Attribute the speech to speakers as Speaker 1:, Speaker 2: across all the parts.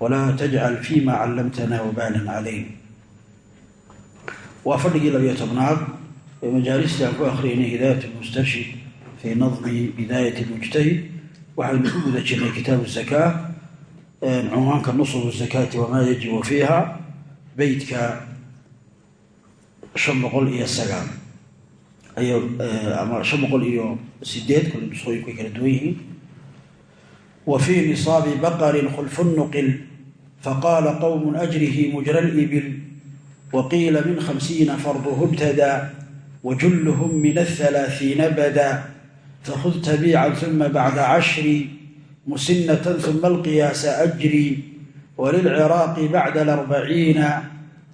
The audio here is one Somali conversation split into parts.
Speaker 1: walaa tajcal fiima callamtana wabaalan calayna waa fadhigii labiyo tobnaad ee majaalistii aan ku akhriyaynay hidaayat lmustarshid fii nadmi bidaayat lmujtahid waxaynu ku guda jirnay kitaabu zakaa cunwaanka nusub zakaati wamaa yajibu fiiha beytka ama shan boqol iyo sideed kole kala duwan yihiin wa fii nisaabi baqarin khulfu nuqil faqaala qowm ajrihi mujra libil وقيل من خمسين فرضه ابتدى وجلهم من الثلاثين بدا فخذ تبيعا ثم بعد عشر مسنة ثم القياس أجري وللعراق بعد الأربعين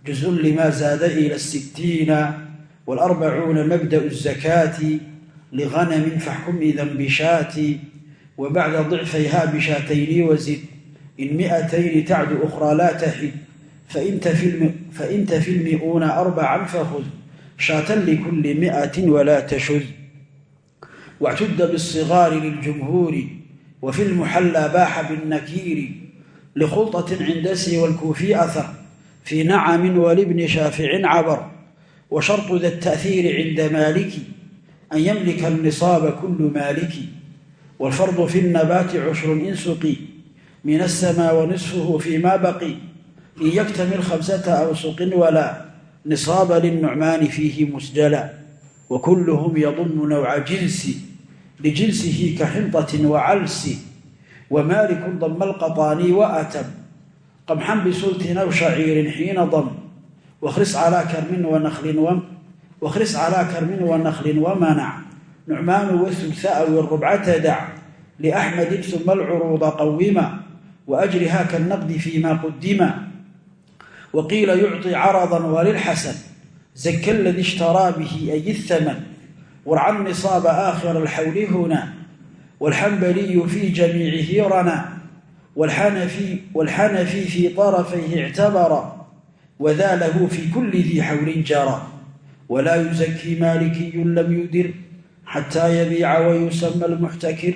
Speaker 1: جزء لما زاد إلى الستين والأربعون مبدأ الزكاة لغنم فاحكم إذا بشات وبعد ضعفيها بشاتين وزد إن مئتين تعد أخرى لا تحد fain tafi lmi'uuna arbacan fahud shaatan likuli mi'ati walaa tashud wاctuda bالصigaari liljumhuuri wafi lmuxallى baaxa bالnakiiri likhulطaة cinda si wاlkuufi ahar fii nacami walibni shaaficin cabar washarطu da التأhiiri cinda maaliki an ymlika الniصaaba kulu maaliki wاlfardu fi الnabaati cushru in suqi min الsma wanisfuhu fi ma baqi in yktamil hamsata awsuqin walaa nisaaba liلnucmaani fiihi musjala wakuluhum yadumu nawca jinsi lijinsihi ka xinطatin wacalsi wamaaliku dama alqaطaani waatam qamxan bisultin aw shaciirin xiina dam wkhris calaa karmin wanaklin wamanac nucmaanu wasulha aw irubcata dac liaxmadi uma alcuruuda qawima waajriha kanaqdi fima qudima waqiila yucطi carada walilxasan zaka ladii ishtaraa bihi ay اhaman warcan nisaaba aakhira alxawli huna wاlxambaliyu fi jamiicihi rana wاlxanafi fi طarafayhi اctabara wada lahu fi kuli dii xawlin jara wlaa yuzakii maalikiyu lam yudir xataa yabiica wayusama almuxtakir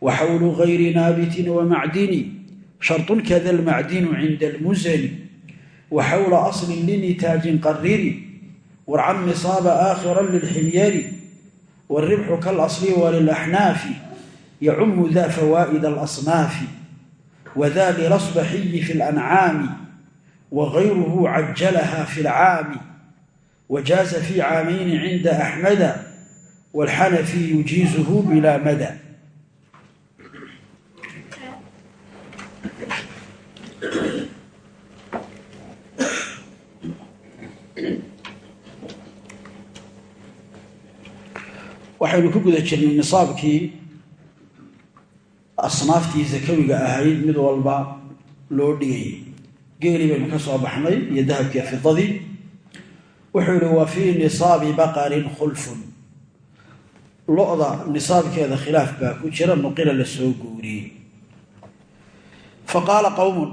Speaker 1: waxawlu gayri naabitin wamacdini sharطun kada almacdinu cinda almusani waxawla aslin linitaajin qariri warcan nisaaba aakhira lilximyari wاribxu kalasli walilaxnaafi yacumu da fawaa'id alasnaafi wada lilasbaxiyi fi اlancaami wagayruhu cajalaha fi اlcaami wajaaza fi caamayni cinda axmada wاlxanafi yujiizuhu bila mada waxaynu ku guda jirnay nisaabkii asnaaftii zakawiga ahayd mid walba loo dhigayay geeli baynu ka soo baxnay iyo dahabkii fidadii. wuxuu yihi wa fii nisaabi baqarin khulfun lo-da nisaabkeeda khilaaf baa ku jira nuqila la soo guuriyey. Fa qaala qowmun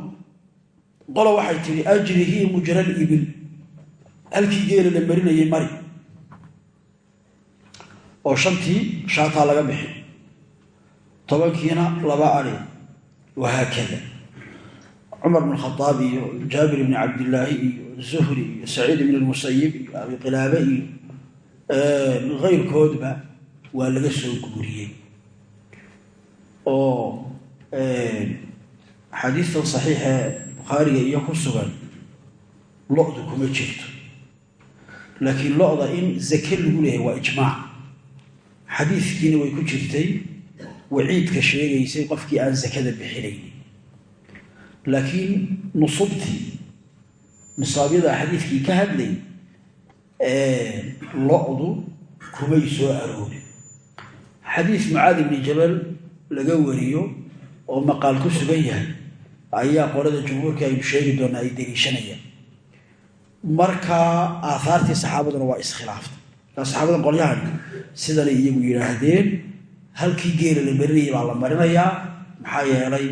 Speaker 1: qolo waxay tihi ajrihii mujra libil halkii geela la marinayay mari. Oo shantii shaataa laga bixi. Tobankiina laba ari wahaakada cumar bn khaaab iyo jaabir bni cabdillaahi iyo zuhri iyo saciid bn lmusayib iyo abi qilaabe iyo keyrkoodba waa laga soo guuriyey. Oo xadiistan saxiixee bukhaariga iyo ku sugan lo-du kuma jirto. Laakiin lo-da in zake lagu leeyahay waa ijmaac xadiidkiina way ku jirtay waciidka sheegaysay qofkii aan sakada bixinaynin laakiin nusubtii nisaabyada xadiidkii ka hadlay lo-du kumay soo aroorin xadiis mucaad ibni jabal laga wariyo oo maqaal ku sugan yahay ayaa qolada jumhuurka aynu sheegi doonaa ay daliishanayaan markaa aaaartii saxaabaduna waa iskhilaaftay saxaabadan qolyahan sidanay iyagu yidhaahdeen halkii geela la marinayay baa la marinayaa maxaa yeelay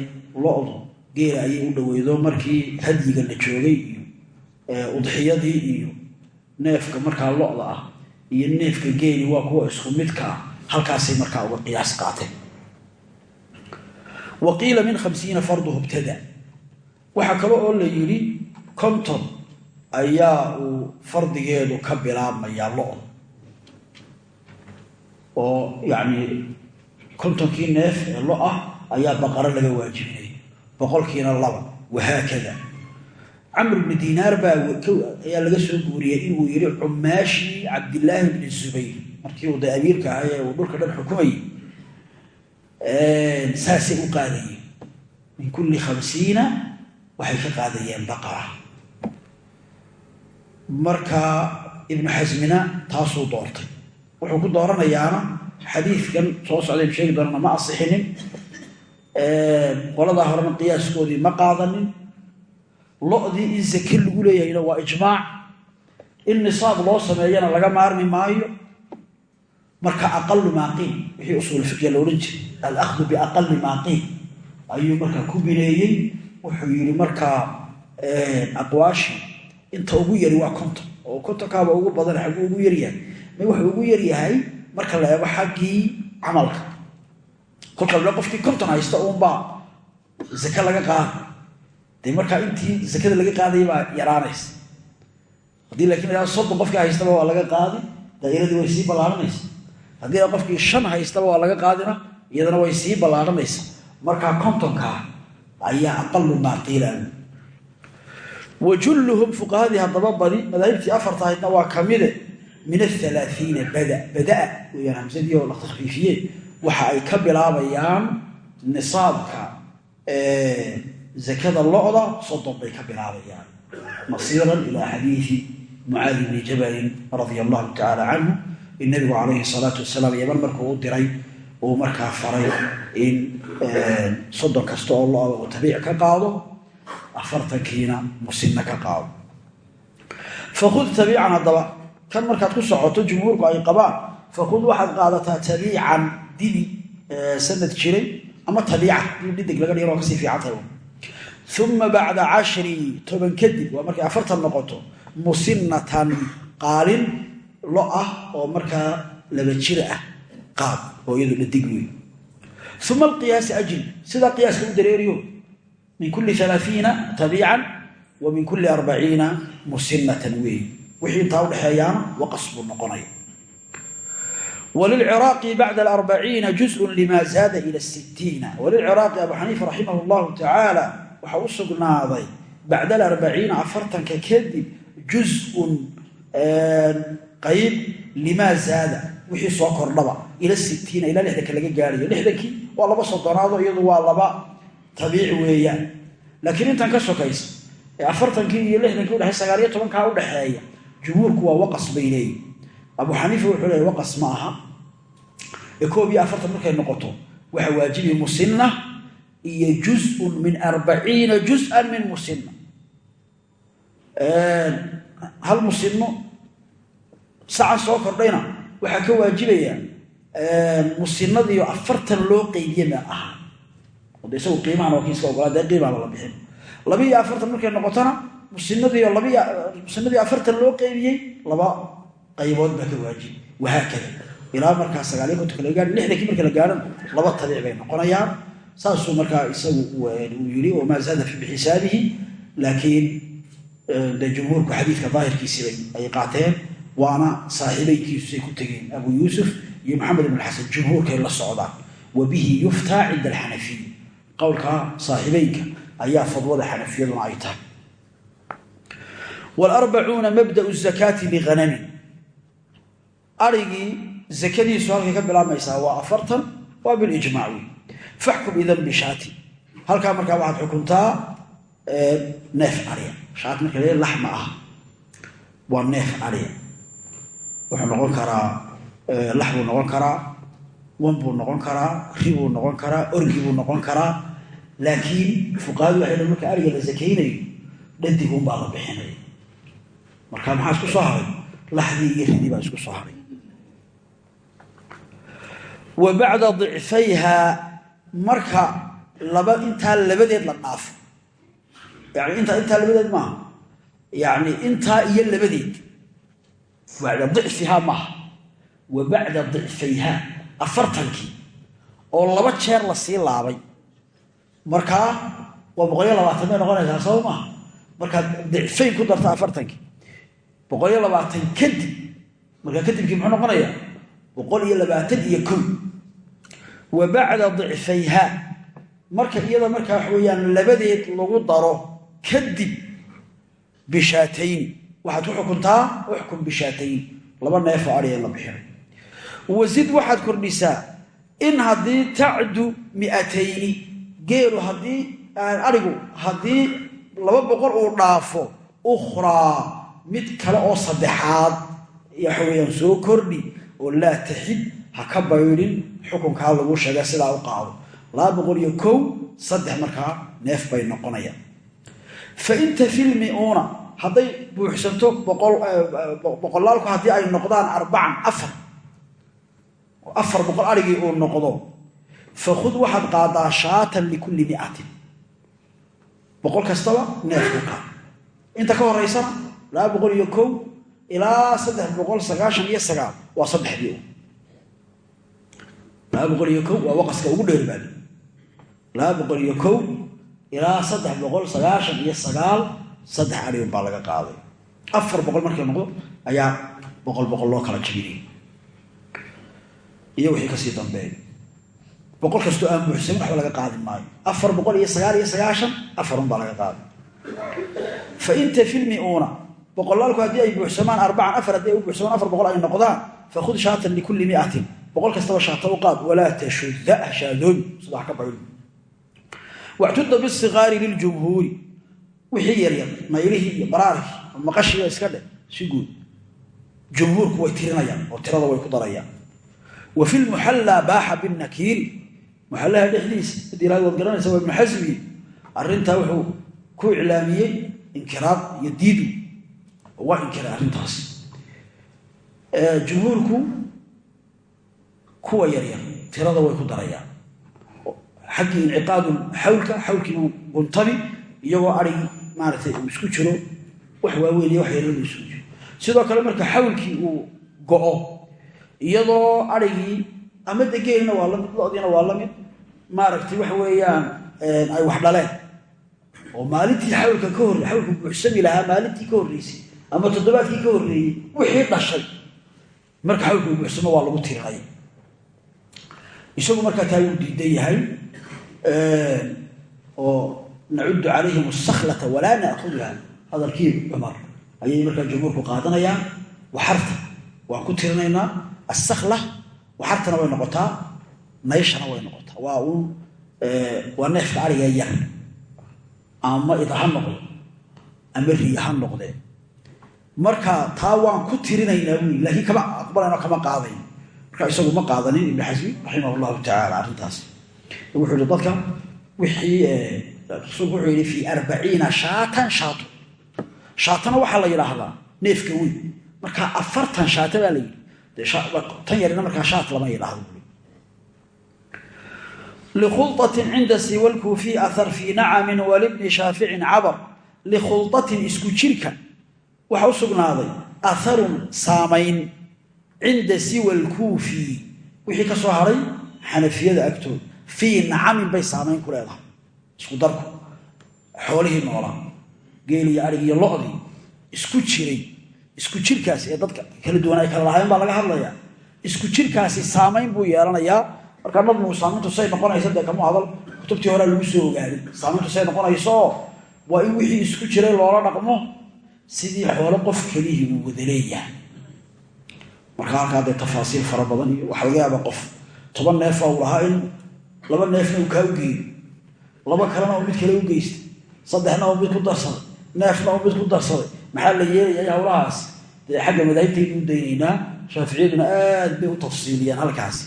Speaker 1: lo-du geela ayay u dhoweydo markii hadyiga la joogay iyo udxiyadii iyo neefka markaa lo-da ah iyo neefka geeli waa kuwa isku midka ah halkaasay markaa uga qiyaas qaateen wa qiila min khamsiina farduhu ibtada waxaa kale oo la yidhi konton ayaa uu fardigeedu ka bilaabmayaa lo-da oo yacni kontonkii neef ee lo ah ayaa baqaro laga waajibinaya boqolkiina laba wahaakada camr bni dinaar baa ayaa laga soo guuriyey inuu yihi cumaashii cabdillaahi bni zubayr markii uu da amiirka ahay ee uu dhulka dhan xukumayay saasay u qaadayeen. Min kulli khamsiina waxay ka qaadayeen baqara. Marka ibnu xasmina taasuu doortay. Wuxuu ku dooranayaana xadiidkan soo socdaynu sheegi doonana ma asixinin. Qoladaa horena qiyaaskoodii ma qaadanin. Lo-dii in sake lagu leeyahayna waa ijmaac. In nisaab loo sameeyana laga maarmi maayo marka aqalu maaqiin wixii usuul fiqya la odhan jiray alahdu biaqali maaqiin ayuu markaa ku bineeyey wuxuu yidhi markaa aqwaashii inta ugu yari waa konton oo kontonkaaba ugu badan xagguu ugu yaryahay ma wuxuu ugu yaryahay marka la eego xaggii camalka. Kolka qofkii konton haysta uunbaa zake laga qaada dee markaa intii zakada laga qaadaya baa yaraanaysa. Haddii laakiin la soddon qofkii haystaba waa laga qaadi daa'iradii way sii ballaaranaysa haddii qofkii shan haystaba waa laga qaadina iyadana way sii ballaaranaysa markaa kontonkaa ayaa aqalu maa qiila wa julluhum fuqahadii haddaba badi madaahibtii afarta ahaydna waa kamide min athalaaiina bada badaa weyaan hamsadii oo la takhfiifiyee waxa ay ka bilaabayaan nisaabka zakada lo-da soddon bay ka bilaabayaan. Masiiran ilaa xadiidi mucaadi bni jabalin radia allahu tacaala canhu in nabigu calayhi salaatu wasalaam yaman markuu u diray uu markaa faray in soddon kasta oo lo-da uu tabiic ka qaado afartankiina musinna ka qaado. Fakud tabiican haddaba kan markaad ku socoto jumhuurku ay qabaan fakud waxaad qaadataa tabiican dibi sanad jiray ama tabiica dhidig laga dhigin waa ka sii fiican tahay. Uma bacda cashri toban kadib waa markay afartan noqoto musinnatan qaalin lo ah oo markaa laba jira ah qaab oo iyadu dhadig uma alqiyaasi ajri sidaa qiyaaska u dareeriyo min kulli alaaiina tabiican wa min kulli arbaciina musinnatan weey wixii intaa udhexeeyaana waqas buu noqonaya bacda alarbaciina juzun lima zaada ila sittiina. Walilciraaqi abu xaniifa raximah llahu tacaala waxaa u sugnaaday bacda alarbaciina afartanka kadib juzun qayb limaa zaada wixii soo kordhaba ila sittiina ilaa lixdanka laga gaarayo lixdankii waa laba soddonaado iyadu waa laba tabiic weeyaan. Laakiin intan ka sokaysa ee afartankii iyo lixdankii udhexey sagaaliyo tobankaa udhexeeya jumhuurku waa waqas bay leeyihiin abu xaniifa wuxuu leeya waqas ma aha. Ee koob iyo afartan markay noqoto waxaa waajibi musinna iyo juzun min arbaciina juz-an min musinna. Hal musinno saca soo kordhayna. Waxaa ka waajibaya musinadiio afartan loo qeybiye ma aha. De isagu qiimahan waa ogolaa dee qiimaaba la bixin. Laba iyo afartan markay noqotona musinadiio labai musinadii afartan loo qeybiyey laba qaybood baa ka waajibi wahaakada ilaa markaa sagaaliyo kontonka laga gaari lixdankii marka la gaarhan laba tabiic bay noqonayaan. Saasuu markaa isagu uu yidhi wamaa zaada fi bixisaabihi laakiin de jumhuurku xadiidka daahirkiisibay ay qaateen waana saaxiibaykiisusay ku tegeen abu yuusuf iyo maxamed ibn xasan jumhuurkay la socdaan wa bihi yuftaa cinda alxanafiy qowlkaa saaxiibeynka ayaa fadwada xanafiyaduna ay tahay. Wlarbacuuna mabdau zakaati bighanamin. Arigii zakadiisu halkay ka bilaabmaysaa waa afartan waa bilijmac wey faxkum idan bishaati. Halkaa markaa waxaad xukuntaa neef ariya. Shaat marka la lax ma aha. Waa neef ariya wuxuu noqon karaa lax buu noqon karaa wan buu noqon karaa ri buu noqon karaa orgi buu noqon karaa. Laakiin fuqahadu waxay marka ariga la sakaynayo dhadigunbaa la bixinaya marka maxaa isku soo haray? Laxdii iyo ridii baa isku soo haray. Wa bacda dicfayhaa marka laba intaa labadeed la dhaafo. Yani intaa intaa labadeed maaha. Yani intaa iyo labadeed bacda dicfihaa maaha wa bacda dicfayhaa afartankii oo laba jeer la sii laabay. Markaa waa boqoliyo labaatan bay noqonaysaa soo maaha markaad dicfayn ku darta afartankii. Boqoliyo labaatan kadib markaa kadibkii muxuu noqonayaa? Boqol iyo labaatan iyo kow wa bacda dicfayhaa marka iyada markaa waxa weeyaan labadeed lagu daro kadib bishaatayni waxaad ku xukuntaa uxkum bishaatayn laba neefoo adhiya in la bixino wasid waxaad kordhisaa in haddii tacdu miatayni geelu haddii adhigu haddii laba boqol uu dhaafo ukhraa mid kale oo saddexaad waxa soo kordhi oo laa taxid ha ka baydhin xukunkaa lagu sheega sidaa u qaado. Laba boqol iyo kow saddex markaa neef bay noqonayaan. Fa in tafilmiuuna hadday buuxsanto boqolaalku haddii ay noqdaan arbacan afar. Afar boqol arigii uu noqdo. Fakhud waxaad qaadaa shaatan likulli miatin. Boqol kastaba neefku qaad inta ka horeysana laba boqol iyo kow ilaa saddex boqol sagaashan iyo sagaal. Waa saddexdii laba boqol iyo kow waa waqaska ugu dheer baali laba boqol iyo kow ilaa saddex boqol sagaashan iyo sagaal saddex ariun baa laga qaaday. Afar boqol markii noqdo ayaa boqol boqol loo kala jabinay iyo wixii ka sii dambeeya boqol kastoo aan buuxsamin waxba laga qaadi maayo. Afar boqol iyo sagaal iyo sagaashan afarun baa laga qaaday. Fa inta filmiuuna boqolaalku haddii ay buuxsamaan arbacan afar haddii ay u buuxsamaan afar boqol ay noqdaan fakhud shaatan likulli miatin. Boqol kastaba shaata u qaad walaa tashuda shaadoobi sidaa ka baydo waxtuda bisigaari liljumhuuri wixii yaryar maylihii iyo baraarkii maqashiiba iska dheh si guud. Jumhuurku way tirinayaan oo tirada way ku darayaan. Wa fi lmuxallaa baaxa binnakiiri muxallaha dhexdiisa haddii ilahay waad garanaysa waa ibnu arrintaa wuxuu ku iclaamiyey inkiraad iyo diidu. Waa inkiray arrintaas. Jumhuurku kuwa yaryar tirada way ku darayaan. Xaggii inciqaadu xawlka xawlkiibuu guntami iyagoo arigi maaratay uu isku jiro wax waaweyn iyo wax uu isku jiro. Sidoo kale marka xawlkii uu go-o iyadoo arigii ama degeelina waa la mid lodiina waa la mid maaragtay waxa weeyaan ay wax dhaleen. Oo maalintii xawlka ka horre xawlku buuxsami lahaa maalintii ka horreysay ama toddobaadkii ka horreeyey wixii dhashay marka xawlku uu buuxsamo waa lagu tirinay isagu markaa taa wuu diidan yahay oo nacudu calayhim asaklata walaa naakuduha hadalkii cumar ayay markaa jumhuurku qaadanayaan waxarta waan ku tirinaynaa asakla waxartana way noqotaa nayshana way noqotaa waa uun waa neefka ariga yar ama ida ha noqdo ama riya ha noqdee marka taa waan ku tirinaynaa buyi laakiin kama aqbalayno kama qaadayn marka isagu ma qaadanin ibnu xasmi raximah llahu tacaala rasuulku wuxuu yihi fii arbaciina shaatan shaato shaatana waxaa la yidhaahdaa neefka weyn. Markaa afartan shaata baa la yidhi. Tan yarina markaa shaat lama yidhaahdo. Likhulطatin cinda siwa lkuufiy ahar fii nacamin walibni shaaficin cabar. Likhulطatin isku jirka. Waxa u sugnaaday aharun saamayn cinda siwa lkuufi wixii ka soo haray xanafiyada agtooda fii nacamin bay saamayn ku leedahay isku darku xoolihii noolaa geeliyo arig iyo lodii isku jiray isku jirkaasi ee dadka kala duwan ay kala lahaayeen baa laga hadlayaa. Isku jirkaasi saamayn buu yeelanayaa. Markaa nadmigu saamayntu say noqonaysa dee kama hadal kutubtii horea lagu soo ogaaday saamayntu say noqonaysooo waa in wixii isku jiray loola dhaqmo sidii xoolo qof kelihii uu wada leeyahay. Marka halkaa dee tafaasiil fara badan iyo yaaba qof toban neefa uu lahaa in laba neefna uu kaa u geeyo laba kalena mid kale u geystay saddexna mid ku darsaday neefna mid ku darsaday. Maxaa la yeelayay hawlahaas? Dee xagga madaahibtaynu u daynaynaa shaaficiyaduna aad bay u tafsiiliyaan halkaasi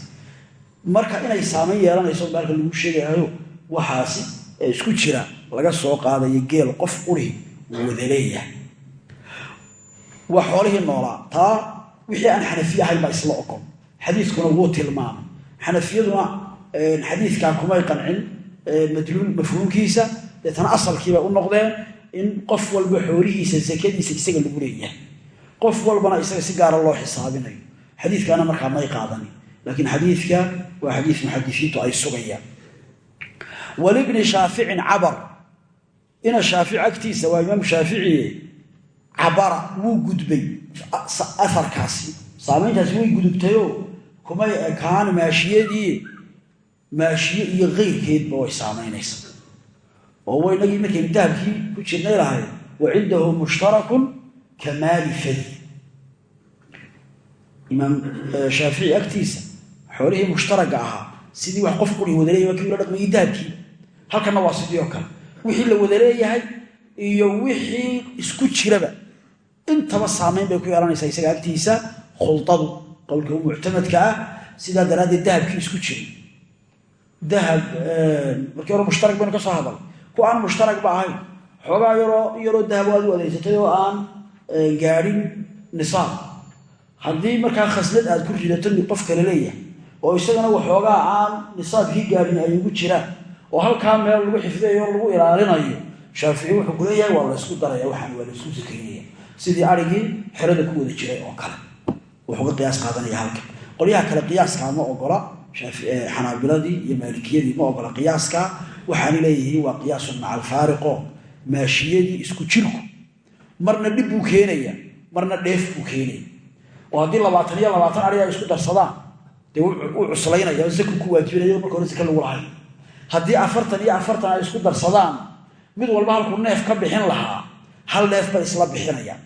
Speaker 1: marka inay saamayn yeelanayso baalka lagu sheegayayo waxaasi ee isku jira laga soo qaadayo geel qof uri uu wada leeyahay. Waa xoolihii noolaa taa wixii aan xanafiye ahayn baa isla ogol xadiiskuna wuu tilmaamay. Xanafiyaduna xadiidkaa kumay qancin madluul mafhuumkiisa deetana asalkiibay u noqdeen in qof walba xoolihiisa sakadiisa isaga lagu leeyahay. Qof walbana isaga si gaara loo xisaabinayo. Xadiikaana markaa may qaadanin laakiin xadiidka waa xadiis muxadisiintu ay sugayaan. Walibni shaaficin cabar ina shaafic agtiisa waa imaam shaaficiye cabara wuu gudbay aarkaasi saamayntaasi way gudubtayoo kumay ekaan maashiyadii maashiye iyo keyrkeedba way saamaynaysa. Oo waynagii markaynu dahabkii ku jirnay lahayd wa cindahu mushtarakun ka maali fadi imaam shaafici agtiisa xoolihii mushtaraga ahaa sidii wax qof quri wadaleeya waa kii ula dhaqmayay dahabkii halkanna waa sidii oo kale. Wixii la wada leeyahay iyo wixii isku jiraba intaba saamayn bay ku yeelanaysaa isaga agtiisa khuladu qowlka muctamadka ah sidaa daraaddeed dahabkii isku jiray dahab markii hore mushtarag baynu ka soo hadal ku aan mushtarag ba ahayn xoogaa yaroo yaroo dahab aad u adeysatay oo aan gaadhin nisaab. Haddii markaa khaslad aad ku ridato qof kale leeyahay oo isagana waxoogaa aan nisaabkii gaadhin ay ugu jiraan oo halkaa meel lagu xifdayo o lagu ilaalinayo shaafici wuxuu ku waa laysku daraya waxaan waa laysku sakaynaya sidii arigii xerada ku wada jiray oo kale. Wuxuuga qiyaas qaadanaya halka qolyaha kale qiyaaskaa ma ogola xanaabiladii iyo maalikiyadii ma ogola qiyaaska. Waxaana leeyihiin waa qiyaasun maca alfaariqo maashiyadii isku jirku. Marna dhib buu keenaya marna dheef buu keenaya. Oo haddii labaatan iyo labaatan ari ay isku darsadaan dee u cuslaynaya zaku ku waajibinaya marka hore zaka lagu lahay. Haddii afartan iyo afartan ay isku darsadaan mid walba halkuu neef ka bixin lahaa hal neef bay isla bixinayaan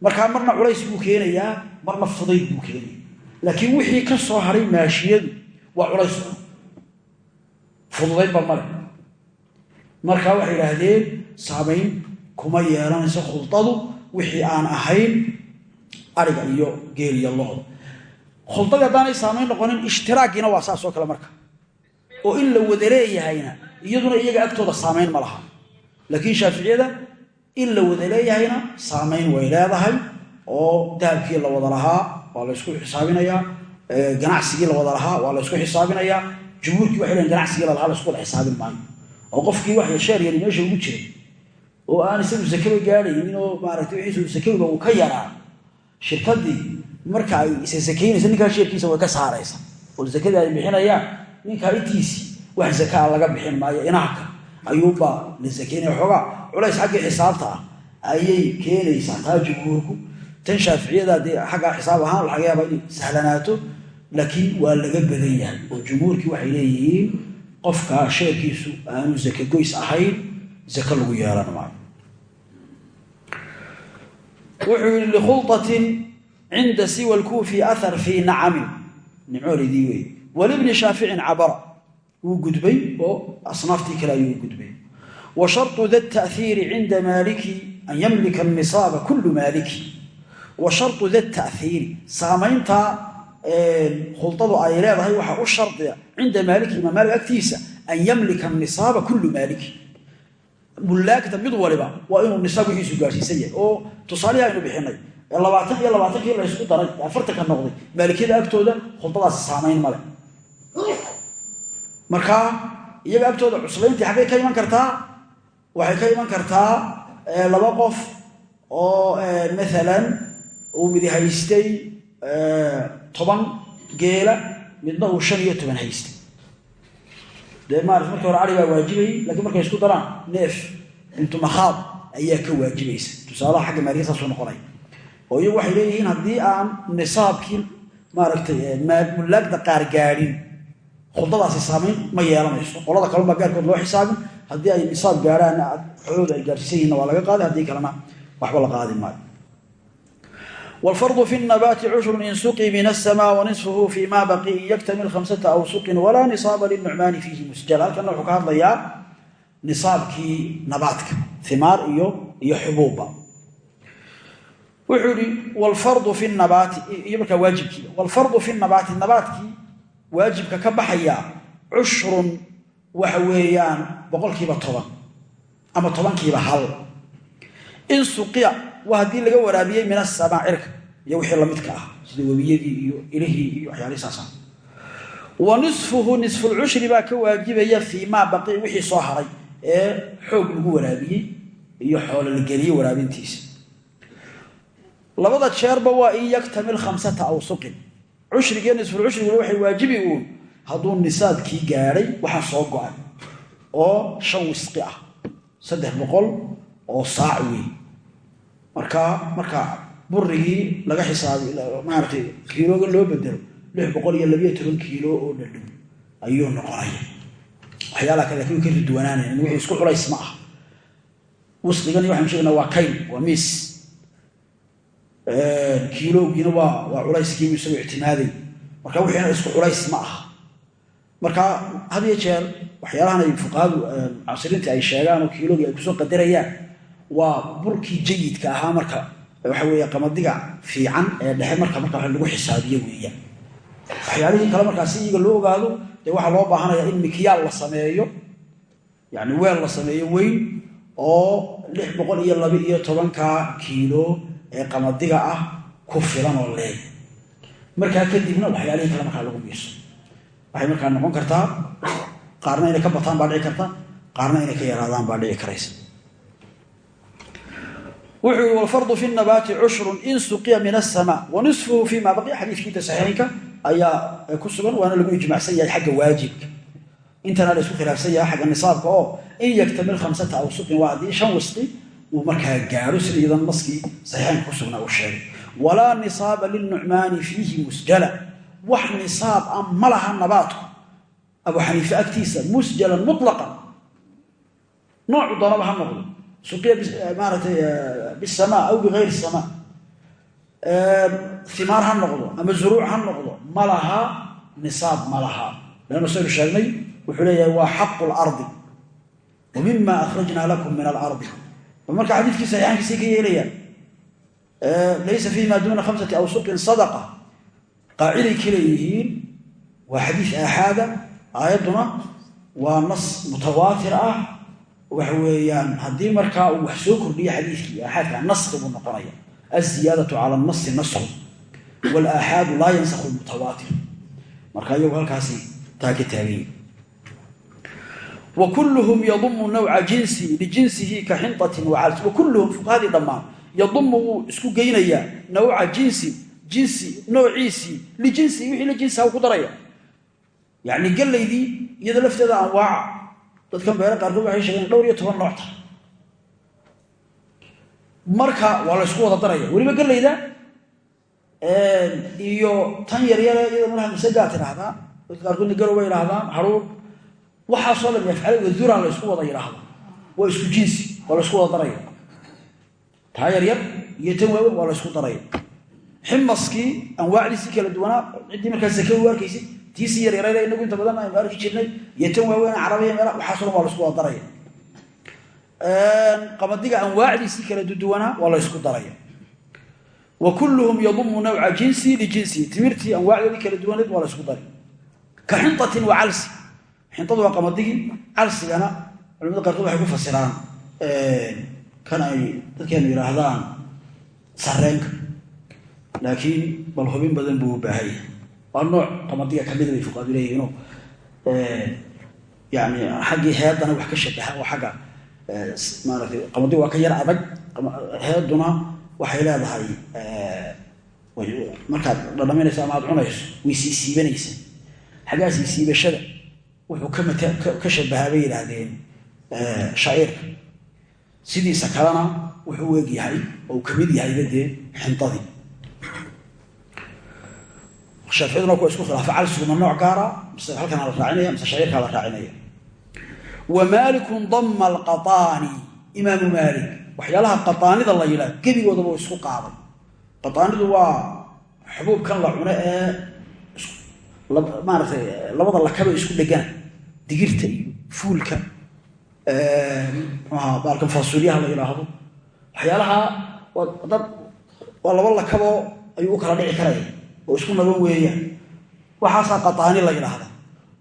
Speaker 1: markaa marna culays buu keenayaa marna fudayd buu keenaya laakiin wixii ka soo haray maashiyadu waa culays. Fududaynba male markaa waxay idhaahdeen saamayn kuma yeelanayso khudadu wixii aan ahayn ariga iyo geel iyo looda khuldadii haddaanay saamayn noqonin ishtiraagiina waa saas oo kale marka. Oo in la wada leeyahayna iyaduna iyaga agtooda saamayn ma laha. Laakiin shaaficiyada in la wada leeyahayna saamayn way leedahay oo dahabkii la wada lahaa waa laysku xisaabinayaa ganacsigii la wada lahaa waa laysku xisaabinayaa jumhuurkii waxay leeyiin ganacsigii lalahaa laysku wada xisaabin maayo. Oo qofkii wax sheer yari meesha ugu jiray. Oo aan isagu sakaba gaadhaynin oo maaragtay wixiisu sakawiga uu ka yaraa. Shirkadii marka ay isa sakaynaysa ninkaa sheerkiisa way ka saaraysa. Oo sakadii ay bixinayaan ninkaa intiisii wax zakaa laga bixin maayo inaaka ayuubaa la sakaynaya xoogaa culays xaggii xisaabta ah ayay keenaysaa. Taa jumhuurku tan shaaficiyada dee xaggaa xisaab ahaan laga yaaba inay sahlanaato laakiin waa laga badan yahay oo jumhuurkii waxay leeyihiin qofkaa sheekiisu aanu zake goys ahayn zake lagu yeelan maayo wuxuu yii likhulatin cinda siwa lkuufi ahar fii nacamin nimcoolidii wey walibni shaaficin cabara. Wuu gudbay oo asnaaftii kale ayuu gudbay. Wa sharu da tahiiri cinda maaliki an yamlika almisaaba kullu maaliki. Wa sharu da tahiiri saamaynta khuladu ay leedahay waxaa u shardiya cinda maaliki imaam maalik agtiisa an yamlika الnisaaba kulu maaliki mullaagta mid waliba waa inuu nisaab wixiisu gaadhsiisan yahay. Oo tusaalihii aynu bixinay labaatan iyo labaatankii la ysku daray afartanka noqday maalikiyada agtooda khudadaasi saamayn male markaa iyaga agtooda cuslayntii xaggay ka iman kartaa waxay ka iman kartaa laba qof oo maalan uu midi haystay toban geela midna uu shan iyo toban haystay. Dee maarata markii hore ari baa waajibayay lakiin markay isku daraan neef bintu makhaad ayaa ka waajibaysa. Tusaalaha xagga maaliya saasuu noqonaya oo iyagu waxay leeyihiin haddii aan nisaabkii maaragtay mullaagda qaar gaadhin khudadaasi saamayn ma yeelanayso. Qolada kalun baa gaarkood loo xisaabin. Haddii ay nisaab gaadhaanna xoolooda ay gaarsiisan yihinna waa laga qaaday haddii kalena waxba la qaadi maayo والفرض في النبات عشر إن سقي من السماء ونصفه فيما بقي إن يكتمل خمسة أوسق ولا نصاب للنعمان فيه مسجل هل كان وحكا هذا نصابكي نباتك ثمار إيو إيو حبوبة وحولي والفرض في النبات يبقى واجبك والفرض في النبات النباتك واجبك كبحيا عشر waxa weeyaan boqolkiiba toban ama tobankiiba hal in suqiya waa haddii laga waraabiyey min asamaa cirka iyo wixii lamidka ah sida webiyadii iyo ilihii iyo waxyaalihii saasa wa nisfuhu nisfulcushri baa ka waajibaya fii maa wixii soo haray ee xoog lagu waraabiyey iyo xoolo la geliyey waraabintiisa. Labada jeerba waa in yaktamil khamsata awsuqin cushrigiiyo nisfulcushriguna waxay waajibi uun hadduu nisaabkii gaadhay waxaa soo go'ay oo shan wisqi ah saddex boqol oo saac wey markaa marka burigii laga xisaabi maaratay kiilooga loo bedelo lix boqol iyo labiyo toban kiilo oo dhadhow ayuu noqonaya waxyaalaha kale laakiin ka riduwanaanayn wixii isku culays ma ah wisqigani waxanu sheegnaa waa kayn waa miis. Kiilowgiina waa waa culayskiibu isagoo ictimaaday marka wixiina isku culays ma aha. Marka had iyo jeer waxyaalahan ay fuqahadu casiriinta ay sheegaan oo kiilogii ay ku soo qadarayaan waa burkii jayidka ahaa marka waxa weeye qamadiga fiican ee dhexe marka marka wa lagu xisaabiyo weeyaan waxyaalihii kale markaa iyaga loo ogaado dee waxaa loo baahanaya in mikyaal la sameeyo yani weel la sameeyo weyn oo lix boqol iyo laba iyo tobanka kiilo ee qamadiga ah ku filan oo leeg markaa kadibna waxyaalihii kale markaa lagu miiso waxay markaa noqon kartaa qaarna inay ka bataan baa dhici karta qaarna inay ka yaraadaan baa dhici karaysa wuxuu yihi walfardu fi nabaati cushrun in suqiya min asamaa wa nisfuhu fi ma baqiya. Xadiiskiita saxiixinka ayaa ku sugan waana lagu ijmacsan yahay xagga waajibka. Intana la isku khilaafsan yahay xagga nisaabka oo in yaktamil khamsata awsuqin waa haddii shan wisqi uu markaa gaaro sida iyadan naskii saxiixaynka ku sugnaa uu sheegay. Walaa nisaaba lilnucmaani fiihi musjala. Wax nisaab ah ma laha nabaadku. Abu xaniife agtiisa suqiya maaratay bisamaa aw bigayri samaa imaar ha noqdo ama zuruuc ha noqdo ma laha nisaab ma laha leannu saynu sheegnay wuxuu leeyahay waa xaqu lardi wa mima akhrajnaa lakum min alardi marka xadiidkii saxiixaankiisay ka yeelayaan laysa fihi ma duuna khamsati awsuqin sadaqa qaaciday ka leeyihiin waa xadiis aaxaada ah waxa weeyaan haddii markaa uu wax soo kordhiyo xadiiskii aaxaadka naski buu noqonaya. Alziyaadatu cala nasi nasku walaaxaadu laa yansakhu lmutawaatir marka iyagu halkaasi taa ka taagay. Wa kulluhum yadumu nawca jinsi lijinsihi ka xintatin wacals wa kulluhum fuqahadii dhammaan yadumu wuu isku geynayaa nawca jinsi jinsi noociisii lijinsihi wixii la jinsiha ku daraya. Yacni gallaydii iyada lafteeda anwaaca dadkan beere qaarkood waxay sheegeen dhowr iyo toban nooc tahay marka waa la ysku wada daraya. Weliba gallayda iyo tan yaryare iyada malaha masagaa tidhaahdaa? Dadka qaarkoodna garow bay idhaahdaan haruur. Waxaasoo dhan afcalada duraa la ysku wada yidhaahda waa isku jinsi waa la ysku wada daraya. Taa yaryar iyo tan waaweyn waa la ysku daraya. Ximaskii anwaacdiisii kala duwanaa ciddii markaa sake u tiisii yaryarayda inagu inta badan aynu arki jirnay iyo tan waaweyn carabiya meel waxaaso dhan waa la ysku wada daraya qamadiga anwaacdiisii kala duduwanaa waa la ysku daraya wa kulluhum yadumu nawca jinsi lijinsihi timirtii anwaacdeedii kala duwaneed waa la ysku dari ka xintatin wa xintadu waa qamadigi. Calsigana culamada qaarkood waxay ku fasiraan kan ay dadkeenu yidhaahdaan sareenka laakiin bal hubin badan buu u baahanya waa nooc qamadiga kamida bay fuqaadu leeyihiino yani xaggii heedana wax ka shabaha oo agga maarata qamadi waa ka yar adag heeduna waxay leedahay markaad dhadhaminayso ama aad cunayso way sii siibanaysa xaggaasii siibashada wuxuu ka shabahaa bay yidhaahdeen shaciirka. Sidiisa kalena wuxuu u eg yahay oo uu ka mid yahayba dee xintadii shaaficiyaduna kuwa isku khilaafa calsiguma nooc gaara mise halkana la raacinaya mise shaciirkaa la raacinaya. Wa maalikun dama alqaaani imaamu maalik. Waxyaalaha qaaanida la yidhaah gebigoodaba isku qaaday. Qaaanidu waa xubuubkan la cuno ee maaratay labada lakaba isku dhegana digirta iyo fuulka baalkan faasuulyaha la yidhaahdo waxyaalaha dad waa laba lakaboo ayuu u kala dhici karaya oo isku naban weeyaan. Waxaasaa qaaani la yidhaahda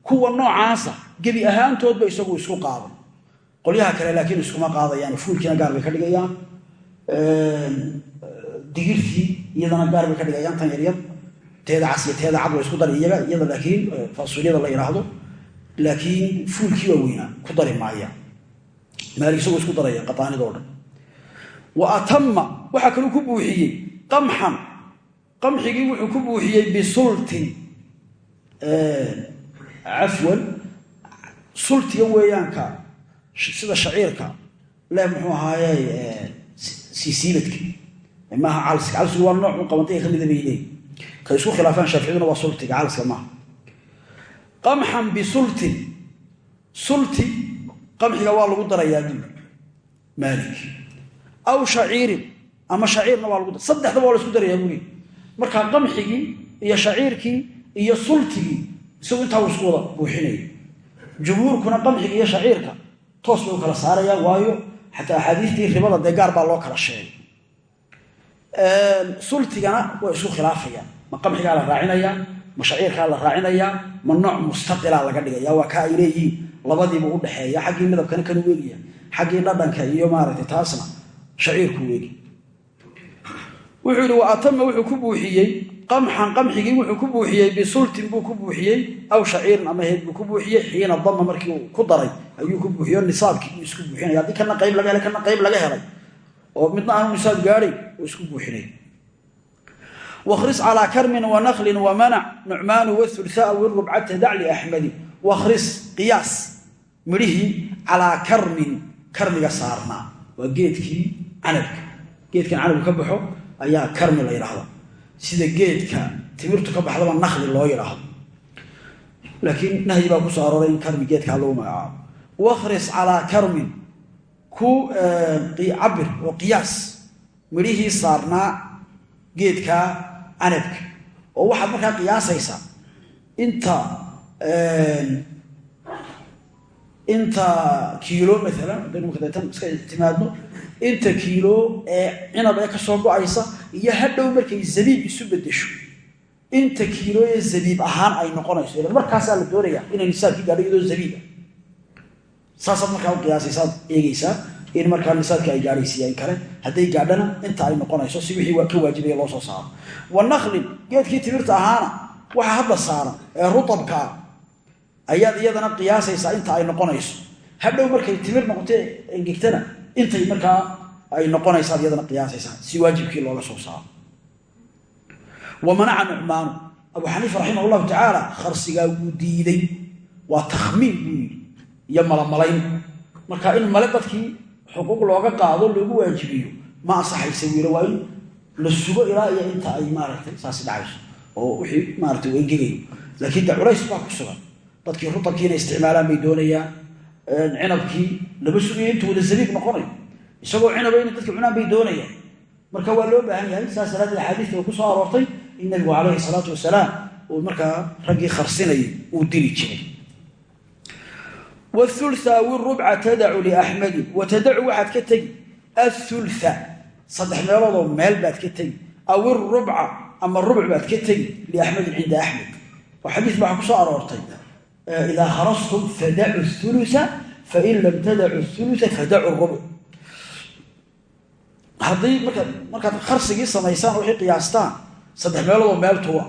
Speaker 1: kuwa noocaasa gebi ahaantoodba isagu isku qaado qolyaha kale laakiin iskuma qaadayaan fuulkiina gaar bay ka dhigayaan digirtii iyadana gaar bay ka dhigayaan tan yaryar. Teeda cas iyo teeda cad way isku dari iyaga iyada laakiin faasuulyada la yidhaahdo laakiin fuulkii waa ku dari maaya. Maali isagoo isku daraya qataanidoo dhan. Wa atama waxaa kaluu ku buuxiyey qamxan qamxigii wuxuu ku buuxiyey bisultin cafwan sultiga weeyaanka sida shaciirka le muxuu ahaaye siisiibadka maaha calska calsigu waa nooc qabantay ka mida bay leeyi isku khilaafaan shaaficiyaduna waa sultiga calska maaha. Qamxan bisultin sulti qamxiga waa lagu darayaa buuli maalik. Aw shaciirin ama shaciirna waa lagu dar saddexdaba waa la isku darayaa buuli markaa qamxigii iyo shaciirkii iyo sultigii isagu intaa isku wada buuxinaya jumhuurkuna qamxiga iyo shaciirka toos bay kala saarayaan waayo xataa axaadiistii ribada dee gaar baa loo kala sheegay. Sultigana way isku khilaafayaan. Ma qamxigaa la raacinayaa ma shaciirkaa la raacinayaa ma nooc mustaqilaa laga dhigaya waa ka ay leeyihiin labadiibu udhexeeya xaggii midabkana kanu weegaya xaggii dhadhanka iyo maaragtay taasna shaciirku weegi wuxuu yihi wa atama wuxuu ku buuxiyey qamxan qamxigii wuxuu ku buuxiyey bisultin buu ku buuxiyey aw shaciirin ama heed buu ku buuxiyey xiina dama markii uu ku daray ayuu ku buuxiyo nisaabkii uu isku buuxinaya haddii kana qayb laga helay kana qayb laga helay oo midna aanu nisaab gaadhay uu isku buuxinay wkris calaa karmin wanaqlin wamanac nucmaanu wulhaa wirubcata dacli axmadi wakris qiyaas midhihii calaa karmin karmiga saarnaa. Waa geedkii canabka. Geedkan canabku ka baxo ayaa karmi la yidhaahda sida geedka timirtu ka baxdaba nakli loo yidhaahdo laakiin nahyi baa ku soo arooray in karmi geedkaa lagu magacaabo. Wakris calaa karmin. Ku cabir oo qiyaas. Midhihii saarnaa geedkaa canabka. Oo waxaad markaa qiyaasaysaa inta inta kiilo maalan markadeetan iska timaadno inta kiilo ee cinab ee ka soo go'aysa iyo hadhow markay zabiib isu bedesho inta kiilo ee zabiib ahaan ay noqonayso. Markaasaa la doonaya inay nisaabkii gaadho iyadoo zabiiba saasaad markaa u qiyaasaysaad eegeysaa in markaa nisaabkii ay gaadhaysiiya kale hadday gaadhana inta ay noqonayso si wixii ka waajibaya loo soo saaro. Wa geedkii timirta ahaana waxa hadda saaran ee rutabkaa ayaad iyadana qiyaasaysaa inta ay noqonayso. Hadhow markay timir noqoto engegtana intay markaa ay noqonaysaad iyadana qiyaasaysaa si waajibkii looga soo saaro. Wa manaca nucmaanu abu xaniifa raximah llahu tacaala kharsigaa wuu diiday. Waa takhmiin buu yidhi iyo malamalayn. Marka in male dadkii xuquuq looga qaado loogu waajibiyo ma ansaxaysa wiila waa in la sugo ilaa iyo inta ay maaragtay saasi dhacayso oo wixii maaragtay u engegayo laakiin de culays baa ku sugan dadkii rutabkii inay isticmaalaan bay doonayaan cinabkii lama sugayo intuu wada zabiib noqonayo isagoo cinaba inay dadka cunaan bay doonayaan. Marka waa loo baahan yahay saas daraadeed axaadiista way ku soo aroortay in nabigu calayhi salaatu wasalaam uu markaa raggii kharsinayay uu dili jiray. Wulha wirubca tadacu liaxmadi wa waxaad ka tegi aulha saddex meeloodoo meel baad ka tegi aw irubca ama rubuc baad ka tegi liaxmedin cinda axmed oo xadiis baa ku soo aroortay idaa kharastum fadacu ulua fain lam tadacu ulua fadacu rubuc haddii markaad markaad kharsigii samaysaan waxay qiyaastaan saddex meeloodoo meel tuwa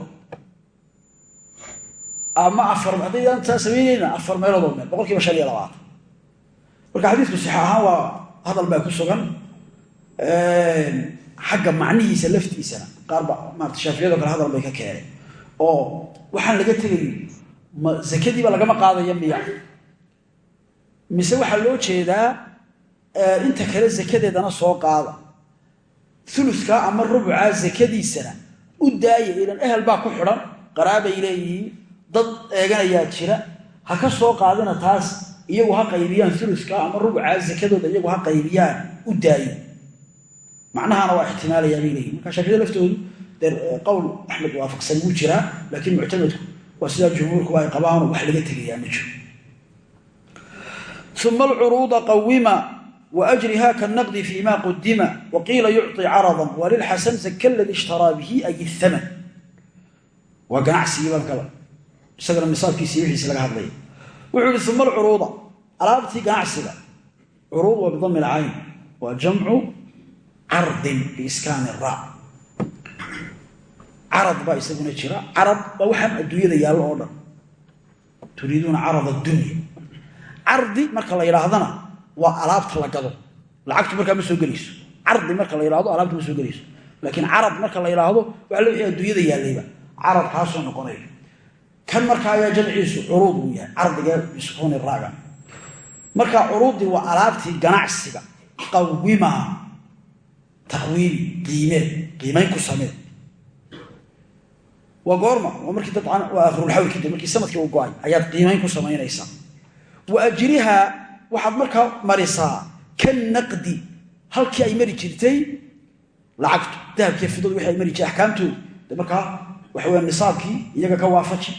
Speaker 1: ama afar haddaydaan taa samaynayna afar meeloodoo meel boqol kiiba shan iyo labaatan marka xadiisku sixa ahaan waa hadal baa ku sugan xagga macnihiisa laftiisana qaarba maarata shaafiyado kale hadal bay ka keeneen oo waxaan laga tegay ma zakadiiba lagama qaadaya miya. Mise waxaa loo jeedaa inta kale zakadeedana soo qaada. Ulukaa ama rubucaa zakadiisana u daaya ilan ehel baa ku xidhan qaraabay leeyihiin dad eeganayaa jira ha ka soo qaadina taas iyagu ha qaybiyaan ulukaa ama rubucaa zakadooda iyagu ha qaybiyaan u daayo. Macnahaana waa ixtimaalayaa bay leeyihiin marka shaaficiyada laftoodu dee qowl axmed waafaqsan wuu jiraa laakiin muctamadku waa sidaa jumhuurkuba ay qabaano wax laga tegayaa ma jiro. Uma alcuruuda qawima wajriha kanaqdi fima qudima waqiila yucطi carada walilxasan zaka ladii ishtaraa bihi ay aman waa ganacsigii balkaba isagana nisaabkiisi wixiisi laga hadlaya wuxuu yihi uma alcuruuda alaabtii ganacsiga. Curuud waa bidami lcayn waa jamcu cardin biiskaani ra carad baa isaguna jira. Carad waa waxaan adduunyada yaallo oo dhan. Turiiduuna carad addunya. Cardi marka la yidhaahdana waa alaabta la gado. Lacagtu markaa ma soo gelayso. Cardi marka la yidhahdo alaabta ma soo gelayso. Laakiin carad marka la yidhaahdo waa l wixii adduunyada yaallayba carad noqonaya kan marka ayaa jamciisu curuud uu yahay. Cardiga bisukuuni raaga. Marka curuuddii waa alaabtii ganacsiga. Qawimaa taqwiimi qiimee qiimayn ku samee waa goorma waa markii dad waa akrulxawlkii de markii sannadkii u go'ay ayaad qiimayn ku samaynaysaa wa ajrihaa waxaad markaa marisaa ka naqdi halkii ay mari jirtay lacagtu dahabkiiy fidadu wixii ay mari jirtay axkaamtooda de markaa waxa weya nisaabkii iyaga ka waafaji